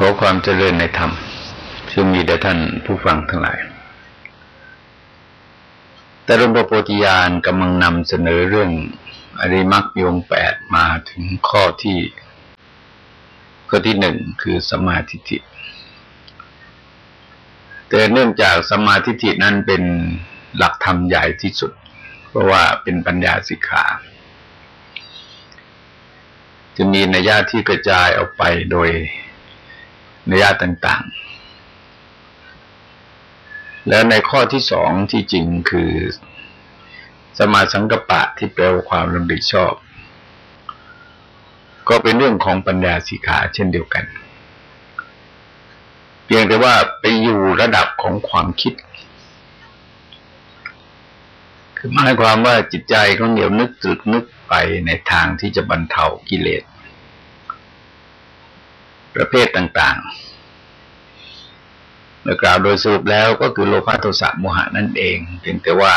ขอความเจริญในธรรมซึ่งมีแด่ท่านผู้ฟังทั้งหลาย แต่หลวงพ่อโพธิญาณกำลังนำเสนอเรื่องอริมักยงแปดมาถึงข้อที่ข้อที่หนึ่งคือสมาธิิแต่เนื่องจากสมาธิินั้นเป็นหลักธรรมใหญ่ที่สุด เพราะว่าเป็นปัญญาสิกขาจะมีนัยยะที่กระจายออกไปโดย นยยะต่าง ๆ แล้วในข้อที่สองที่จริงคือ สมาสังกปะที่แปลว่าความลำดิชอบ ก็เป็นเรื่องของปัญญาสีขาเช่นเดียวกัน เพียงแต่ว่าไปอยู่ระดับของความคิดคือหมายความว่าจิตใจของเหนียวนึกตรึกนึกไปในทางที่จะบรรเทากิเลส ประเภทต่างๆเมื่อกล่าวโดยสรุปแล้วก็คือโลภะโทสะโมหะนั่นเองเพียงแต่ว่า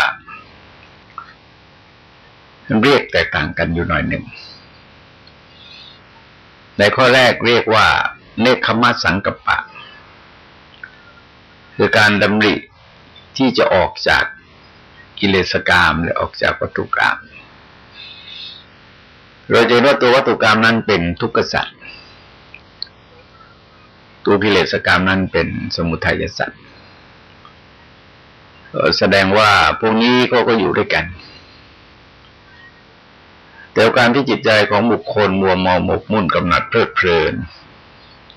เรียกแตกต่างกันอยู่หน่อยหนึ่ง ในข้อแรกเรียกว่า เนคขมัสังกปะ คือการดำริที่จะออกจากกิเลสกรรมหรือออกจากวัตถุกรรมเราจะเห็นว่าตัววัตถุกรรมนั้นเป็นทุกข์สัตว์ ตัวกิเลสกรรมนั้นเป็นสมุทัยสัตว์แสดงว่าพวกนี้ก็ก็อยู่ด้วยกัน แต่การที่จิตใจของบุคคลมัวมองหมกมุ่นกำหนัดเพลิดเพลิน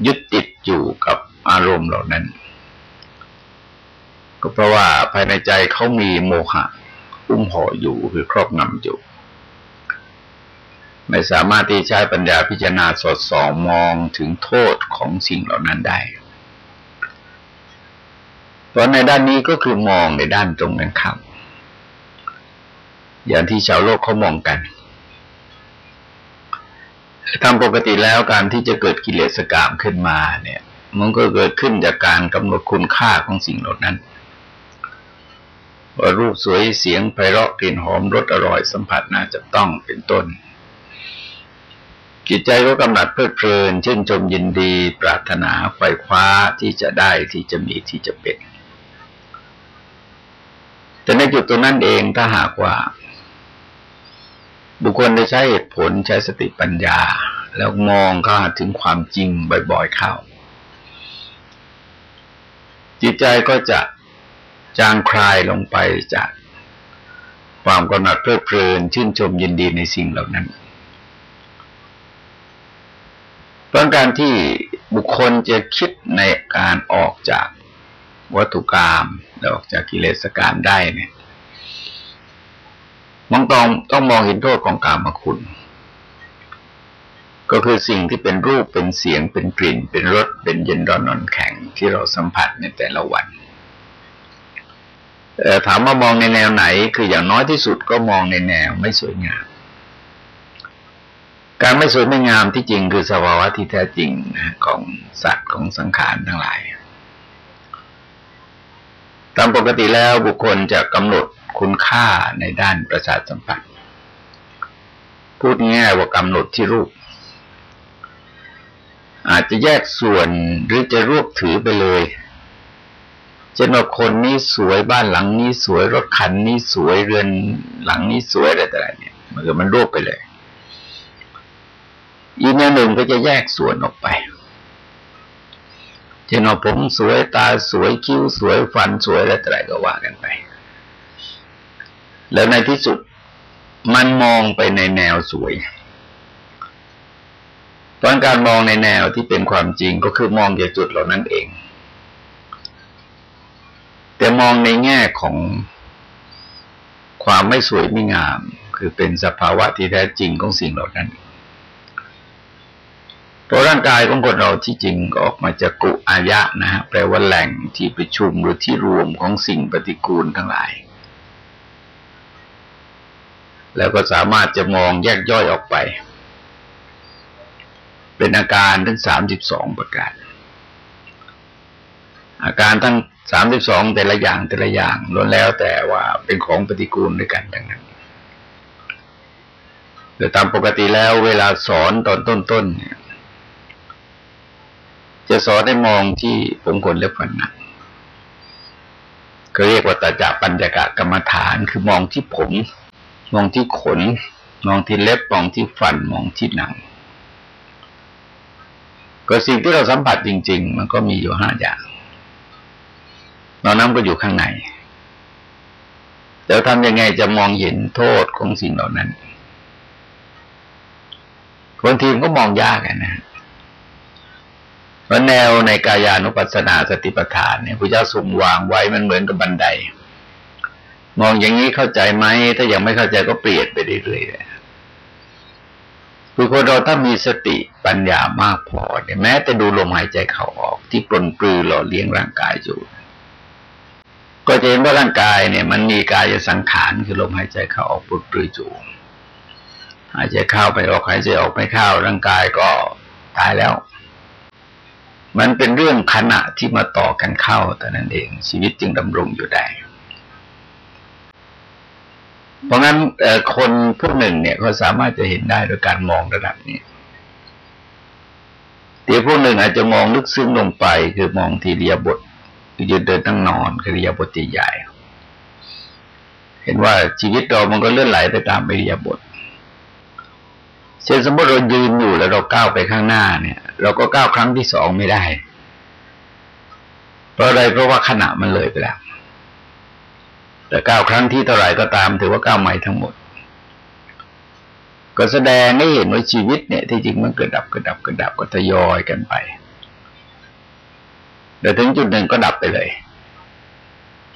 ยึดติดอยู่กับอารมณ์เหล่านั้น ก็เพราะว่าภายในใจเขามีโมหะ อุ้มห่ออยู่คือครอบงำอยู่ ไม่สามารถที่ใช้ปัญญาพิจารณาสดส่องมองถึงโทษของสิ่งเหล่านั้นได้เพราะในด้านนี้ก็คือมองในด้านตรงกันข้ามอย่างที่ชาวโลกเขามองกันตามปกติแล้วการที่จะเกิดกิเลสกรรมขึ้นมาเนี่ย มันก็เกิดขึ้นจากการกำหนดคุณค่าของสิ่งเหล่านั้นว่ารูปสวยเสียงไพเราะกลิ่นหอมรสอร่อยสัมผัสน่าจะต้องเป็นต้น จิตใจก็กำหนัดเพลิดเพลินชื่นชมยินดี ปรารถนาไฟคว้าที่จะได้ที่จะมีที่จะเป็น แต่ในจุดตรงนั้นเองถ้าหากว่า บุคคลได้ใช้เหตุผลใช้สติปัญญา แล้วมองเข้าถึงความจริงบ่อยๆเข้า จิตใจก็จะจางคลายลงไปจากความกำหนัดเพลิดเพลินชื่นชมยินดีในสิ่งเหล่านั้น เพราะการที่บุคคลจะคิดในการออกจากวัตถุกรรมออกจากกิเลสกรรมได้เนี่ยมองต้องต้องมองเห็นโทษของกามคุณ ก็คือสิ่งที่เป็นรูปเป็นเสียงเป็นกลิ่น เป็นรสเป็นเย็นร้อนนอนแข็งที่เราสัมผัสในแต่ละวันถามว่ามองในแนวไหน คืออย่างน้อยที่สุดก็มองในแนวไม่สวยงาม การไม่สวยไม่งามที่จริงคือสภาวะที่แท้จริงนะของสัตว์ของสังขารทั้งหลาย ตามปกติแล้วบุคคลจะกำหนดคุณค่าในด้านประสาทสัมผัส พูดง่ายว่ากำหนดที่รูป อาจจะแยกส่วนหรือจะรวบถือไปเลยเช่นว่าคนนี้สวยบ้านหลังนี้สวยรถคันนี้สวยเรือนหลังนี้สวยอะไรต่างๆเนี่ยมันก็มันรวบไปเลย อีกแนวหนึ่งก็จะแยกส่วนออกไปเช่นว่าผมสวยตาสวยคิ้วสวยฟันสวยอะไรต่ก็ว่ากันไป แล้วในที่สุดมันมองไปในแนวสวยตอนการมองในแนวที่เป็นความจริงก็คือมองจากจุดเหล่านั้นเอง แต่มองในแง่ของความไม่สวยไม่งาม คือเป็นสภาวะที่แท้จริงของสิ่งเหล่านั้น พราะร่างกายของคนเราที่จริงก็ออกมาจากกุอายะนะฮะแปลว่าแหล่งที่ประชุมหรือที่รวมของสิ่งปฏิกูลทั้งหลาย แล้วก็สามารถจะมองแยกย่อยออกไป เป็นอาการทั้งสามสิบสองประการ อาการทั้งสามสิบสองแต่ละอย่างแต่ละอย่างล้วนแล้วแต่ว่าเป็นของปฏิกูลด้วยกันดังนั้นแต่ตามปกติแล้วเวลาสอนตอนต้นๆเนี่ย จะสอนให้มองที่ผมขนเล็บฟันหนังก็เรียกว่าตาจาปัญญากะกรรมฐาน คือมองที่ผม มองที่ขน มองที่เล็บมองที่ฟันมองที่หนัง ก็สิ่งที่เราสัมผัสจริง ๆ มันก็มีอยู่ห้าอย่างนอกนั้นก็อยู่ข้างในแต่ทำยังไงจะมองเห็นโทษของสิ่งเหล่านั้นบางทีมันก็มองยากนะ พราะแนวในกายานุปัสสนาสติปัฏฐานเนี่ยพระเจ้าสุ่มวางไว้มันเหมือนกับบันได มองอย่างนี้เข้าใจไหม ถ้ายังไม่เข้าใจก็เปลี่ยนไปเรื่อยๆเลยคือคนเราถ้ามีสติปัญญามากพอเนี่ยแม้แต่ดูลมหายใจเข้าออกที่ปลนปลือหล่อเลี้ยงร่างกายอยู่ ก็จะเห็นว่าร่างกายเนี่ย มันมีกายสังขารคือลมหายใจเข้าออกปลนปลืออยู่หายใจเข้าไปออกหายใจออกไม่เข้าร่างกายก็ตายแล้ว มันเป็นเรื่องขณะที่มาต่อกันเข้าแต่นั้นเอง ชีวิตจึงดำรงอยู่ได้ เพราะงั้นคนพวกหนึ่งเนี่ยเขาสามารถจะเห็นได้โดยการมองระดับนี้เดี๋ยวพวกหนึ่งอาจจะมองลึกซึ้งลงไป คือมองทีเรียบทคือยืนเดินตั้งนอนคือเรียบทใหญ่เห็นว่าชีวิตเรามันก็เลื่อนไหลไปตามเรียบท เช่นสมมติเรายืนอยู่แล้วเราก้าวไปข้างหน้าเนี่ย เราก็ก้าวครั้งที่สองไม่ได้ เพราะอะไรเพราะว่าขณะมันเลยไปแล้วแต่ก้าวครั้งที่เท่าไหร่ก็ตาม ถือว่าก้าวใหม่ทั้งหมด ก็แสดงให้เห็นว่าชีวิตเนี่ยที่จริงมันเกิดดับเกิดดับเกิดดับก็ทยอยกันไปเดี๋ยวถึงจุดหนึ่งก็ดับไปเลย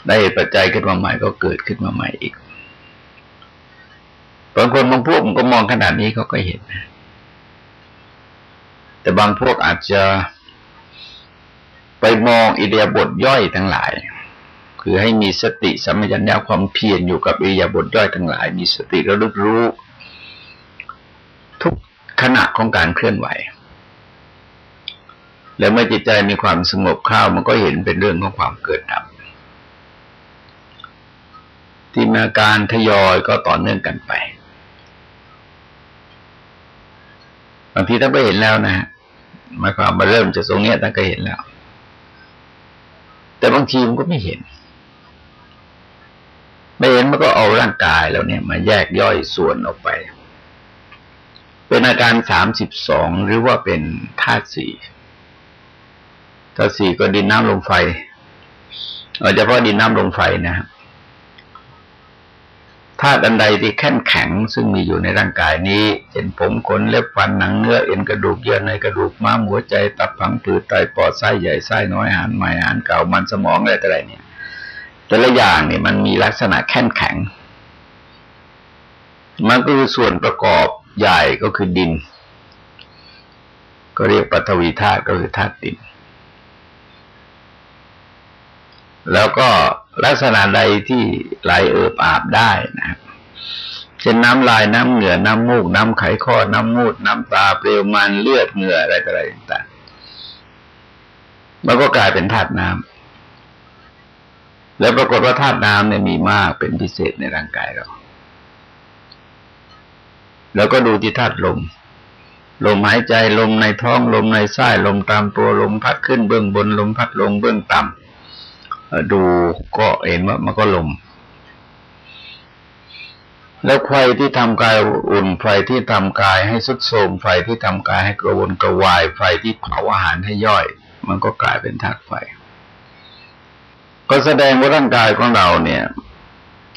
ได้ปัจจัยขึ้นมาใหม่ก็เกิดขึ้นมาใหม่อีก บางคนบางพวกมันก็มองขนาดนี้เขาก็เห็น แต่บางพวกอาจจะไปมองอิเดียบทย่อยทั้งหลาย คือให้มีสติสัมปชัญญะความเพียรอยู่กับอิเดียบทย่อยทั้งหลาย มีสติระลึกรู้ ทุกขณะของการเคลื่อนไหว แล้วเมื่อจิตใจมีความสงบเข้ามันก็เห็นเป็นเรื่องของความเกิดดับที่มาการทยอยก็ต่อเนื่องกันไป บางทีท่านก็เห็นแล้วนะฮะหมายความมาเริ่มจากตรงนี้ท่านก็เห็นแล้ว แต่บางทีมันก็ไม่เห็น ไม่เห็นมันก็เอาร่างกายแล้วเนี่ย มาแยกย่อยส่วนออกไป เป็นอาการสามสิบสองหรือว่าเป็นธาตุสี่ธาตุสี่ก็ดินน้ำลมไฟเอาเฉพาะดินน้ำลมไฟนะครับ ธาตุอันใดที่แข็งแข็งซึ่งมีอยู่ในร่างกายนี้เช่นผมขนเล็บฟันหนังเนื้อเอ็นกระดูกเยื่อในกระดูกม้ามหัวใจตับผังผืดไตปอดไส้ใหญ่ไส้น้อยอาหารใหม่อาหารเก่ามันสมองอะไรต่ออะไรเนี่ย แต่ละอย่างเนี่ยมันมีลักษณะแข็งแข็งมันก็คือส่วนประกอบใหญ่ก็คือดิน ก็เรียกปฐวีธาตุก็คือธาตุดิน แล้วก็ลักษณะใดที่ไหลเอิบอาบได้นะครับเช่นน้ำลายน้ำเหงื่อน้ำมูก น้ำไขข้อ น้ำมูด น้ำตาเปลวมันเลือดเหงื่ออะไรอะไรต่างๆมันก็กลายเป็นธาตุน้ำแล้วปรากฏว่าธาตุน้ำเนี่ยมีมากเป็นพิเศษในร่างกายเรา แล้วก็ดูที่ธาตุลมลมหายใจลมในท้องลมในไส้ลมตามตัวลมพัดขึ้นเบื้องบนลมพัดลงเบื้องต่ำ ดูก็เห็นว่ามันก็ลม แล้วไฟที่ทำกายอุ่นไฟที่ทำกายให้สุดโทมไฟที่ทำกายให้กระวนกระวาย ไฟที่เผาอาหารให้ย่อย มันก็กลายเป็นธาตุไฟ ก็แสดงว่าร่างกายของเราเนี่ย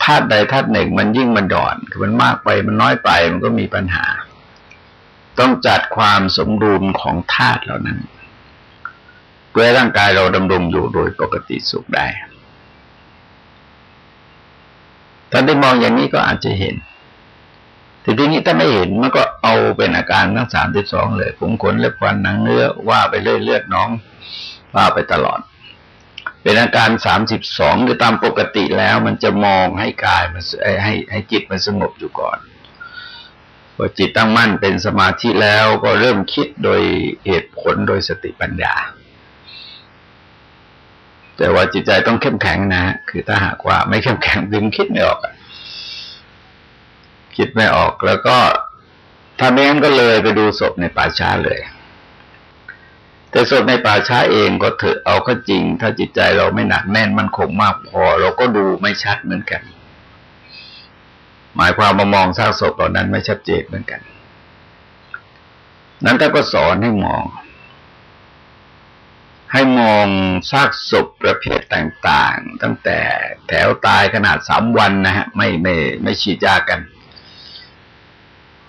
ธาตุใดธาตุหนึ่งมันยิ่งมันดอนคือมันมากไปมันน้อยไปมันก็มีปัญหา ต้องจัดความสมดุลของธาตุเหล่านั้น เพื่อร่างกายเราดำรงอยู่โดยปกติสุขได้ถ้านได้มองอย่างนี้ก็อาจจะเห็น แต่ทีนี้ถ้าไม่เห็นมันก็เอาเป็นอาการทั้งสามที่สองเลยผมขนเล็บฟันหนังเนื้อว่าไปเรื่อยเลือดน้องว่าไปตลอด เป็นอาการสามสิบสองคือตามปกติแล้ว มันจะมองให้กายมันให้ให้จิตมันสงบอยู่ก่อนพอจิตตั้งมั่นเป็นสมาธิแล้วก็เริ่มคิดโดยเหตุผลโดยสติปัญญา แต่ว่าจิตใจต้องเข้มแข็งนะ คือถ้าหากว่าไม่เข้มแข็งดึงคิดไม่ออก คิดไม่ออกแล้วก็ถ้าไม่งั้นก็เลยไปดูศพในป่าช้าเลย แต่ศพในป่าช้าเองก็เถอะเอาก็จริง ถ้าจิตใจเราไม่หนักแน่นมันคงมากพอ เราก็ดูไม่ชัดเหมือนกัน หมายความมามองซากศพเหล่านั้นไม่ชัดเจนเหมือนกัน นั้นท่านก็สอนให้มอง ให้มองซากศพประเภทต่างๆ ตั้งแต่แถวตายขนาดสามวันนะฮะ ไม่ไม่ไม่ฉีดยากัน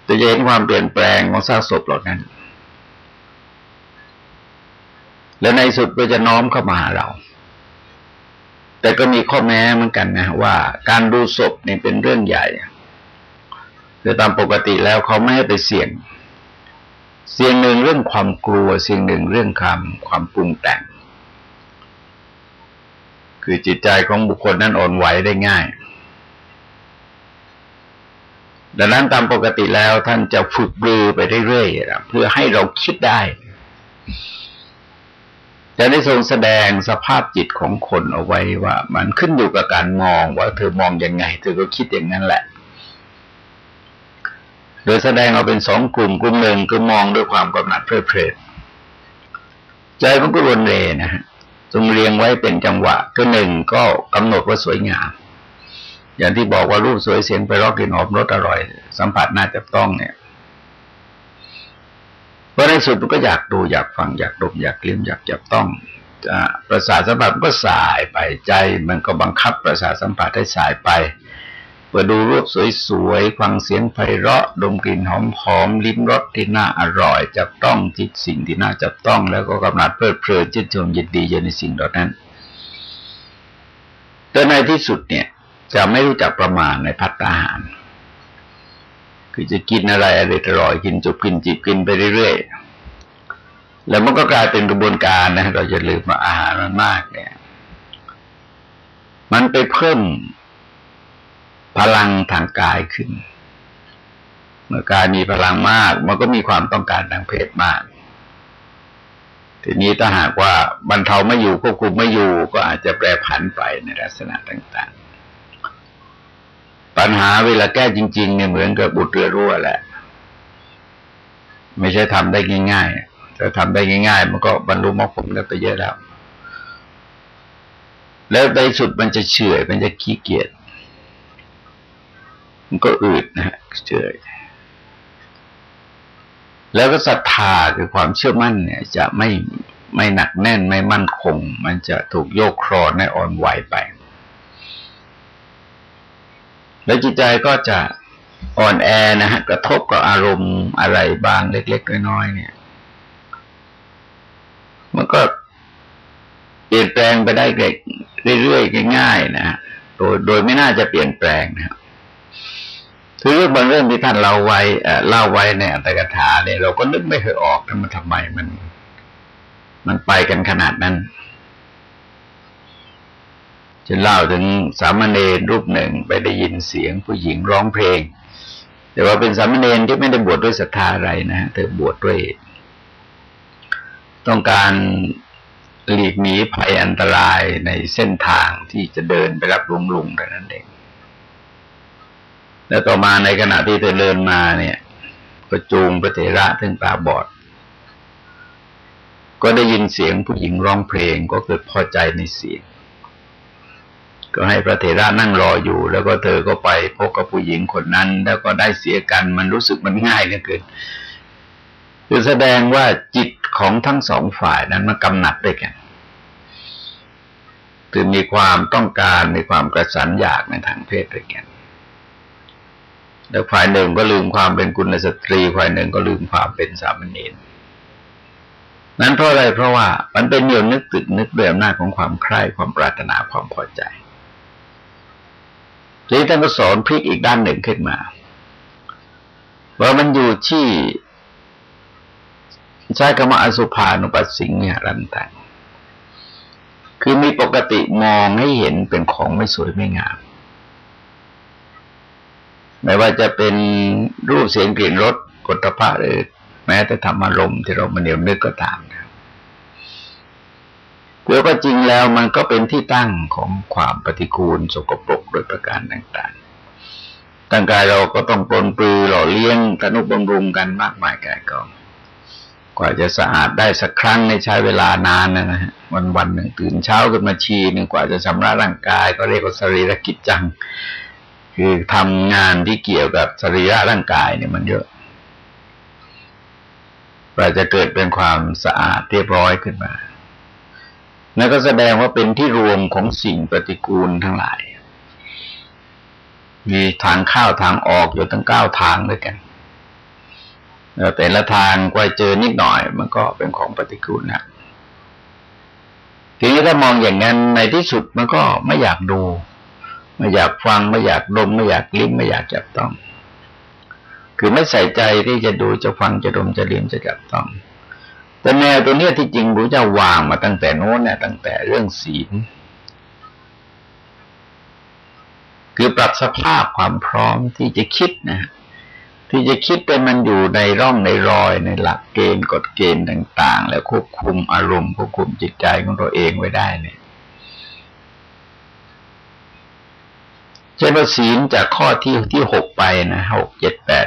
จะเห็นความเปลี่ยนแปลงของซากศพเหล่านั้น และในสุดก็จะน้อมเข้ามาหาเรา แต่ก็มีข้อแม้เหมือนกันนะว่าการดูศพนี่เป็นเรื่องใหญ่โดยตามปกติแล้วเขาไม่ให้ไปเสี่ยง เสี่ยงหนึ่งเรื่องความกลัว เสี่ยงหนึ่งเรื่องความความปรุงแต่ง คือจิตใจของบุคคลนั้นอ่อนไหวได้ง่าย ดังนั้นตามปกติแล้วท่านจะฝึกบือไปเรื่อยๆเพื่อให้เราคิดได้แต่ได้ทรงแสดงสภาพจิตของคนเอาไว้ว่า มันขึ้นอยู่กับการมองว่าเธอมองยังไง เธอก็คิดอย่างนั้นแหละ โดยแสดงเอาเป็นสองกลุ่มกลุ่มหนึ่งคือมองด้วยความกำหนัดเพลิดเพลินใจมันก็รวนเรนะฮะทรงเรียงไว้เป็นจังหวะก็หนึ่งก็กำหนดว่าสวยงาม อย่างที่บอกว่ารูปสวยเสียงไปรอกกลิ่นหอมรสอร่อย สัมผัสน่าจะต้องเนี่ยเพราะในสุดมันก็อยากดูอยากฟังอยากดมอยากลิ้มอยากจับต้องประสาทสัมผัสก็สายไปใจ มันก็บังคับประสาทสัมผัสให้สายไป เปิดดูรูปสวยๆ ฟังเสียงไพเราะ ดมกลิ่นหอมๆ ลิ้มรสที่น่าอร่อย จับต้องจิตสิ่งที่น่าจับต้อง แล้วก็กำนัดเพลิดเพลินจิตชมยินดีอยู่ในสิ่งเหล่านั้น แต่ในที่สุดเนี่ย จะไม่รู้จักประมาณในพัตตาหาร คือจะกินอะไรอร่อยกินจุบกินจิบกินไปเรื่อยๆ แล้วมันก็กลายเป็นกระบวนการนะ เราจะลืมว่าอาหารมันมากเนี่ย มันไปเพิ่ม พลังทางกายขึ้น เมื่อกายมีพลังมาก มันก็มีความต้องการทางเพศมาก ทีนี้ถ้าหากว่าบรรเทาไม่อยู่ควบคุมไม่อยู่ ก็อาจจะแปรผันไปในลักษณะต่างปัญหาเวลาแก้จริง ๆ เนี่ยเหมือนกับบุตรเรือรั่วแหละ ไม่ใช่ทำได้ง่ายๆถ้าทำได้ง่าย ๆ มันก็บรรลุมรรคผลกันไปเยอะแล้วแล้วในสุดมันจะเฉื่อยมันจะขี้เกียจ มันก็อืดนะฮะเฉื่อยแล้วก็ศรัทธาคือความเชื่อมั่นเนี่ย จะไม่ไม่หนักแน่นไม่มั่นคง มันจะถูกโยกครอนในอ่อนไหวไป แล้วจิตใจก็จะอ่อนแอนะฮะกระทบกับอารมณ์อะไรบางเล็ก ๆ น้อยๆเนี่ย มันก็เปลี่ยนแปลงไปได้เรื่อยๆง่ายๆนะโดยโดยไม่น่าจะเปลี่ยนแปลงนะครับ คือเรื่องบางเรื่องที่ท่านเล่าไว้เล่าไว้ในอัตถกถาเนี่ยเราก็นึกไม่เคยออกมันทำไมมัน มันไปกันขนาดนั้นจะเล่าถึงสามเณรรูปหนึ่งไปได้ยินเสียงผู้หญิงร้องเพลง แต่ว่าเป็นสามเณรที่ไม่ได้บวชดด้วยศรัทธาอะไรนะเธอบวชดด้วย ต้องการหลีกหนีภัยอันตรายในเส้นทางที่จะเดินไปรับลุงลุงแต่นั้นเอง แล้วต่อมาในขณะที่เธอเดินมาเนี่ย ก็จูงพระเถระถึงตาบอด ก็ได้ยินเสียงผู้หญิงร้องเพลงก็เกิดพอใจในเสียง ก็ให้พระเถระนั่งรออยู่ แล้วก็เธอก็ไปพบกับผู้หญิงคนนั้น แล้วก็ได้เสียกันมันรู้สึกมันง่ายเหลือเกินคือแสดงว่าจิตของทั้งสองฝ่ายนั้นมันกำหนัดด้วยกันคือมีความต้องการมีความกระสันอยากในทางเพศด้วยกัน แล้วฝ่ายหนึ่งก็ลืมความเป็นกุลสตรี ฝ่ายหนึ่งก็ลืมความเป็นสามเณรนั้นเพราะอะไรเพราะว่ามันเป็นเหนียวนึกตึกนึกด้วยอำนาจของความใคร่ความปรารถนาความพอใจทีนี้ท่านก็สอนพลิกอีกด้านหนึ่งขึ้นมา ว่ามันอยู่ที่ใช้คำว่าอสุภานุปัสสิงเนี่ยรันตังคือมีปกติมองให้เห็นเป็นของไม่สวยไม่งาม ไม่ว่าจะเป็นรูปเสียงกลิ่นรสกฏภะหรือแม้แต่ธรรมารมณ์ที่เรามาเนียวนึกก็ตามแล้วก็จริงแล้วมันก็เป็นที่ตั้งของความปฏิกูลสกปรกโดยประการต่างๆร่างกายเราก็ต้องปลนปลือหล่อเลี้ยงทนุบำรุงกันมากมายกายกองกว่าจะสะอาดได้สักครั้งในใช้เวลานานนะฮะวันวันหนึ่งตื่นเช้าขึ้นมาชีหนึ่งกว่าจะชำระร่างกาย ก็เรียกว่าสรีรกิจจัง คือทำงานที่เกี่ยวกับสรีระร่างกายเนี่ยมันเยอะกว่าจะเกิดเป็นความสะอาดเรียบร้อยขึ้นมานั่นก็แสดงว่าเป็นที่รวมของสิ่งปฏิกูลทั้งหลาย มีทางเข้าทางออกอยู่ตั้งเก้าทางด้วยกันแต่ละทางก็เจอนิดหน่อย มันก็เป็นของปฏิกูลนะทีนี้ถ้ามองอย่างนั้นในที่สุดมันก็ไม่อยากดู ไม่อยากฟังไม่อยากดมไม่อยากลิ้มไม่อยากจับต้อง คือไม่ใส่ใจที่จะดูจะฟังจะดมจะลิ้มจะจับต้อง แต่แนวตัวเนี้ยที่จริงระเจ้าวางมาตั้งแต่โน้นเนี่ยตั้งแต่เรื่องศีลคือปรับสภาพความพร้อมที่จะคิดนะที่จะคิดเป็นมันอยู่ในร่องในรอยในหลักเกณฑ์กฎเกณฑ์ต่าง ๆ แล้วควบคุมอารมณ์ควบคุมจิตใจของตัวเองไว้ได้เนี่ย เช่นว่าศีลจากข้อที่ที่หกไปนะหกเจ็ดแปด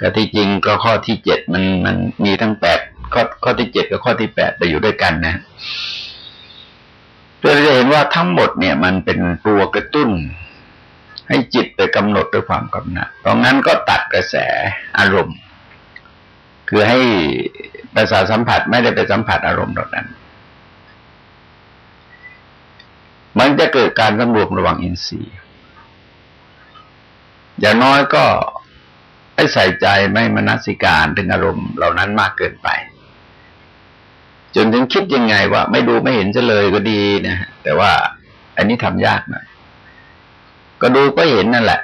ก็ที่จริงก็ข้อที่เจ็ดมันมันมีทั้งแปดข้อข้อที่เจ็ดกับข้อที่แปดไปอยู่ด้วยกันนะเราจะเห็นว่าทั้งหมดเนี่ย มันเป็นตัวกระตุ้น ให้จิตไปกำหนดด้วยความกำหนัดเพราะงั้นก็ตัดกระแสอารมณ์ คือให้ประสาสัมผัสไม่ได้ไปสัมผัสอารมณ์เหล่านั้น มันจะเกิดการสำรวมระวังอินทรีย์ อย่างน้อยก็ให้ใส่ใจไม่มนสิการถึงอารมณ์เหล่านั้นมากเกินไป จนถึงคิดยังไงว่า ไม่ดูไม่เห็นจะเลยก็ดีนะแต่ว่าอันนี้ทำยากหน่อยก็ดูก็เห็นนั่นแหละ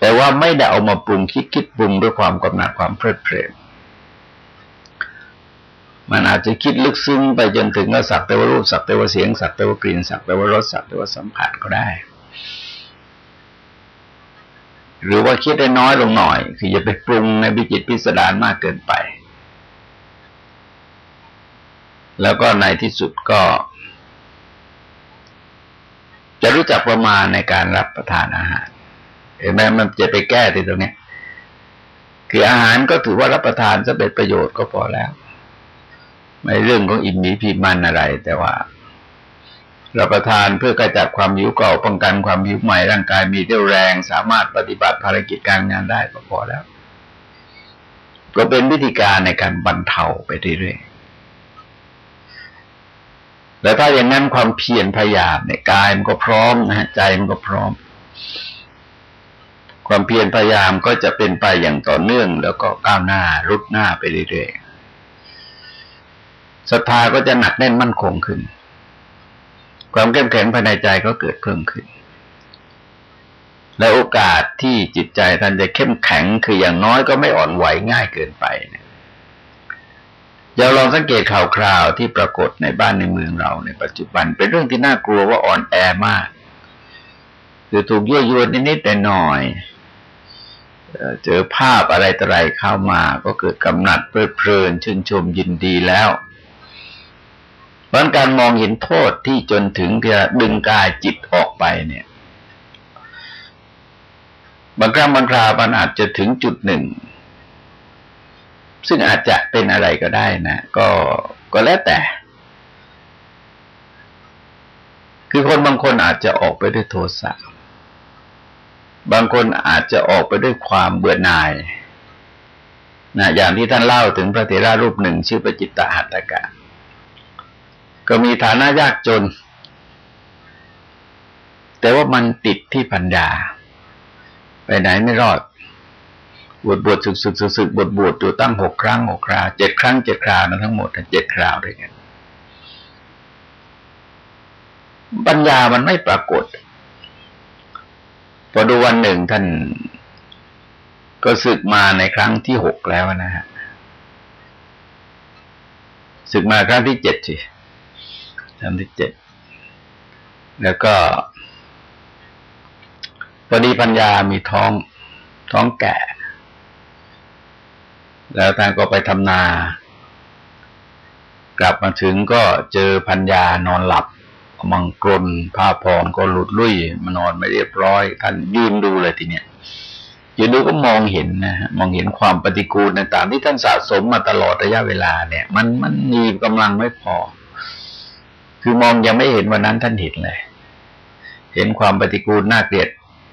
แต่ว่าไม่ได้เอามาปรุงคิดคิดปรุงด้วยความกำหนัดความเพลิดเพลิน มันอาจจะคิดลึกซึ้งไปจนถึงสักแต่ว่ารูปสักแต่ว่าเสียงสักแต่ว่ากลิ่นสักแต่ว่ารสสักแต่ว่าสัมผัสก็ได้ หรือว่าคิดได้น้อยลงหน่อย คืออย่าไปปรุงในบิจิตพิสดารมากเกินไป แล้วก็ในที่สุดก็ จะรู้จักประมาณในการรับประทานอาหารเห็นไหมมันจะไปแก้ที่ตรงนี้คืออาหารก็ถือว่ารับประทานจะเป็นประโยชน์ก็พอแล้ว ไม่เรื่องของอิ่มหมีพีมันอะไร แต่ว่ารับประทานเพื่อกระจัดความหิวเก่าป้องกันความหิวใหม่ร่างกายมีเรี่ยวแรง สามารถปฏิบัติภารกิจการงานได้ก็พอแล้ว ก็เป็นวิธีการในการบรรเทาไปเรื่อยๆแต่ถ้าอย่างนั้นความเพียรพยายามเนี่ยกายมันก็พร้อมนะฮะใจมันก็พร้อม ความเพียรพยายามก็จะเป็นไปอย่างต่อเนื่อง แล้วก็ก้าวหน้ารุดหน้าไปเรื่อยๆ ศรัทธาก็จะหนักแน่นมั่นคงขึ้น ความเข้มแข็งภายในใจก็เกิดเพิ่มขึ้น และโอกาสที่จิตใจท่านจะเข้มแข็งคืออย่างน้อยก็ไม่อ่อนไหวง่ายเกินไปเนี่ยอย่าลองสังเกตข่าวคราวที่ปรากฏในบ้านในเมืองเราในปัจจุบัน เป็นเรื่องที่น่ากลัวว่าอ่อนแอมากคือถูกยั่วยวนนิดๆแต่หน่อยเจอภาพอะไรต่ออะไรเข้ามา ก็เกิดกำหนัดเพลิดเพลินชื่นชมยินดีแล้ว ราะการมองเห็นโทษที่จนถึงจะดึงกายจิตออกไปเนี่ย บางครั้งบางครามันอาจจะถึงจุดหนึ่ง ซึ่งอาจจะเป็นอะไรก็ได้นะก็ก็แล้วแต่ คือคนบางคนอาจจะออกไปด้วยโทสะบางคนอาจจะออกไปด้วยความเบื่อหน่ายนะอย่างที่ท่านเล่าถึงพระเถระรูปหนึ่งชื่อปจิตตหัตถกะ ก็มีฐานะยากจน แต่ว่ามันติดที่ปัญญา ไปไหนไม่รอดบวชบวชศึกศึกศึกศึกบวชบวชอยู่ตั้งหกครั้งหกคราวเจ็ดครั้งเจ็ดคราวนะทั้งหมดเจ็ดคราวด้วยกันปัญญามันไม่ปรากฏ พอดูวันหนึ่งท่านก็ศึกมาในครั้งที่หกแล้วนะฮะศึกมาครั้งที่เจ็ดสิ ครั้งที่เจ็ดแล้วก็พอดีปัญญามีท้องท้องแก่ แล้วท่านก็ไปทำนา กลับมาถึงก็เจอพัญญานอนหลับมังกรผ้าผ่อนก็หลุดลุ่ยมานอนไม่เรียบร้อย ท่านยืนดูเลยทีเนี้ยอยู่ดูก็มองเห็นนะฮะมองเห็นความปฏิกูลต่างๆที่ท่านสะสมมาตลอดระยะเวลาเนี่ย มันมันมีกำลังไม่พอ คือมองยังไม่เห็นวันนั้นท่านเห็นเลย เห็นความปฏิกูลน่าเกลียด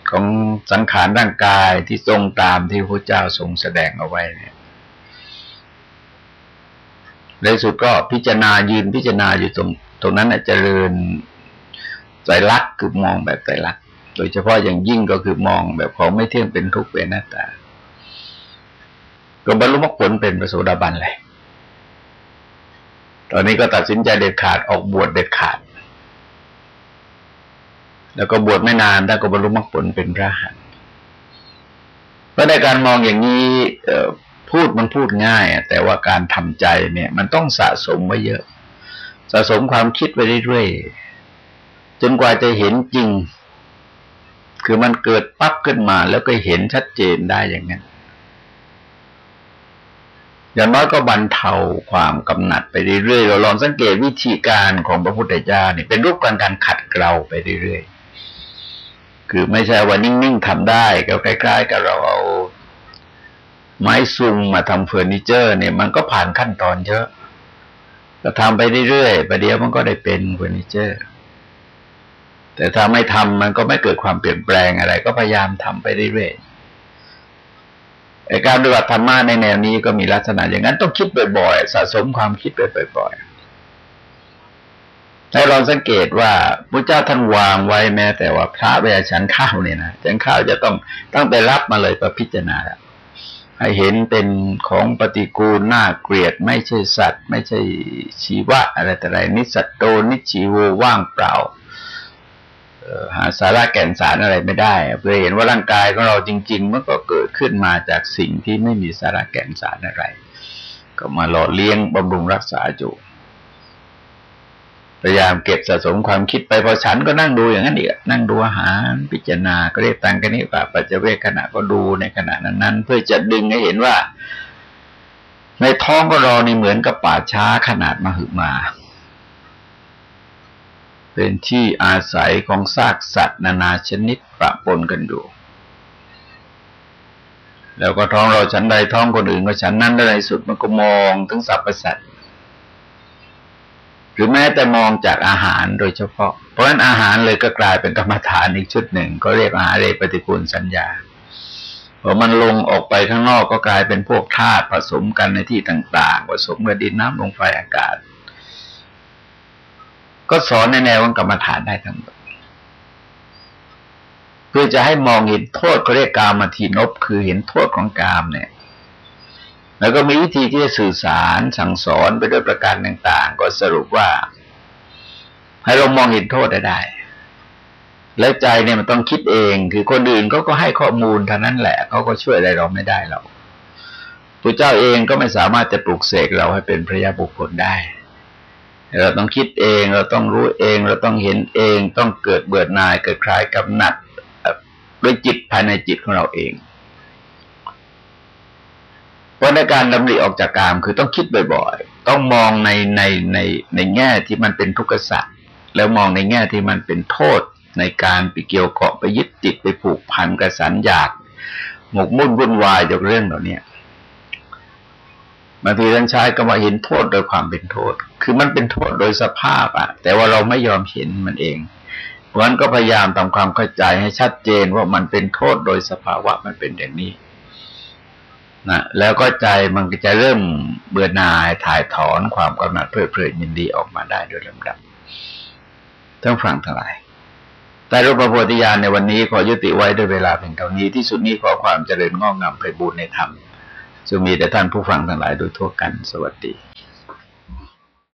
ของสังขารร่างกายที่ทรงตามที่พระเจ้าทรงแสดงเอาไว้เนี่ยในสุดก็พิจารณายืนพิจารณาอยู่ตรง ตรงนั้นจเจริญใจรักคือมองแบบใจรักโดยเฉพาะอย่างยิ่งก็คือมองแบบของไม่เที่ยงเป็นทุกข์เป็นหน้าตาก็บรรลุมรรคผลเป็นประโสดาบันเลย ตอนนี้ก็ตัดสินใจเด็ดขาดออกบวชเด็ดขาด แล้วก็บวชไม่นานแต่ก็บรรลุมรรคผลเป็นพระหันเพราะในการมองอย่างนี้พูดมันพูดง่าย แต่ว่าการทำใจเนี่ย มันต้องสะสมไว้เยอะ สะสมความคิดไปเรื่อยๆจนกว่าจะเห็นจริง คือมันเกิดปั๊บขึ้นมาแล้วก็เห็นชัดเจนได้อย่างนั้น อย่างน้อยก็บรรเทาความกำหนัดไปเรื่อยๆ เราลองสังเกตวิธีการของพระพุทธเจ้าเนี่ยเป็นรูปการการขัดเกลาไปเรื่อยๆ คือไม่ใช่ว่านิ่งๆทำได้ก็คล้ๆกับเราเอาไม้ซุงมาทำเฟอร์นิเจอร์เนี่ยมันก็ผ่านขั้นตอนเยอะก็ทำไปเรื่อยๆประเดี๋ยวมันก็ได้เป็นเฟอร์นิเจอร์ แต่ถ้าไม่ทำมันก็ไม่เกิดความเปลี่ยนแปลงอะไร ก็พยายามทำไปเรื่อยๆ การปฏิบัติธรรมะในแนวนี้ก็มีลักษณะอย่างนั้นต้องคิดบ่อยๆสะสมความคิดไปบ่อยๆให้ลองสังเกตว่าพระเจ้าท่านวางไว้แม้ แต่ว่าพระเวลาฉันข้าวเนี่ยนะฉันข้าวจะต้องตั้งแต่รับมาเลยประพิจารณาให้เห็นเป็นของปฏิกูลน่าเกลียด ไม่ใช่สัตว์ ไม่ใช่ชีวะอะไรแต่ไรนิสัตโตนิชีโวว่างเปล่า หาสาระแก่นสารอะไรไม่ได้ เพื่อเห็นว่าร่างกายของเราจริง ๆ มันก็เกิดขึ้นมาจากสิ่งที่ไม่มีสาระแก่นสารอะไร ก็มาหล่อเลี้ยงบำรุงรักษาอยู่พยายามเก็บสะสมความคิดไปพอฉันก็นั่งดูอย่างนั้นอีกนั่งดูอาหารพิจารณาก็เรียกตังกันนี้ว่าปัจเจเวกขณะก็ดูในขณะนั้น ๆ เพื่อจะดึงให้เห็นว่า ในท้องก็รอนี่เหมือนกับป่าช้าขนาดมาหึมา เป็นที่อาศัยของซากสัตว์ นานาชนิดประปนกันอยู่ แล้วก็ท้องเราฉันใดท้องคนอื่นก็ฉันนั้นในสุดมันก็มองถึงสรรพสัตว์หรือแม้แต่มองจากอาหารโดยเฉพาะ เพราะฉะนั้นอาหารเลยก็กลายเป็นกรรมฐานอีกชุดหนึ่ง ก็เรียกอาหารเรปฏิกูลสัญญาพอมันลงออกไปข้างนอกก็กลายเป็นพวกธาตุผสมกันในที่ต่าง ๆ ผสมกับดินน้ำลมไฟอากาศ ก็สอนในแนวของกรรมฐานได้ทั้งหมดเพื่อจะให้มองเห็นโทษก็เรียกกามาทีนบคือเห็นโทษของกามเนี่ย แล้วก็มีวิธีที่จะสื่อสารสั่งสอนไปด้วยประการต่าง ๆ ก็สรุปว่า ให้เรามองเห็นโทษได้แล้วใจเนี่ยมันต้องคิดเอง คือคนอื่นเขาก็ให้ข้อมูลเท่านั้นแหละเขาก็ช่วยอะไรเราไม่ได้เราพระเจ้าเองก็ไม่สามารถจะปลุกเสกเราให้เป็นพระยาบุคคลได้ เราต้องคิดเองเราต้องรู้เอง เราต้องเห็นเอง ต้องเกิดเบื่อหน่ายเกิดคลายกำหนัดด้วยจิตภายในจิตของเราเองเพราะในการดำริออกจากกามคือต้องคิดบ่อยๆ ต้องมองในในในในแง่ที่มันเป็นทุกข์สัตว์แล้วมองในแง่ที่มันเป็นโทษในการไปเกี่ยวเกาะไปยึดติดไปผูกพันกับสัญญาหมกมุ่นวุ่นวายจากเรื่องเหล่านี้ บางทีท่านใช้ก็มาเห็นโทษโดยความเป็นโทษ คือมันเป็นโทษโดยสภาพอะแต่ว่าเราไม่ยอมเห็นมันเองวันก็พยายามทำความเข้าใจให้ชัดเจนว่ามันเป็นโทษโดยสภาวะมันเป็นอย่างนี้นะแล้วก็ใจมันก็จะเริ่มเบื่อหน่ายถ่ายถอนความกำหนัดเพลิดเพลินยินดีออกมาได้โดยลำดับทั้งฟังทั้งหลายแต่รูปโพธิญาณในวันนี้ขอยุติไว้ด้วยเวลาเพียงเท่านี้ที่สุดนี้ขอความเจริญงอกงามไปบูรณนธรรม จะมีแต่ท่านผู้ฟังทั้งหลายโดยทั่วกันสวัสดี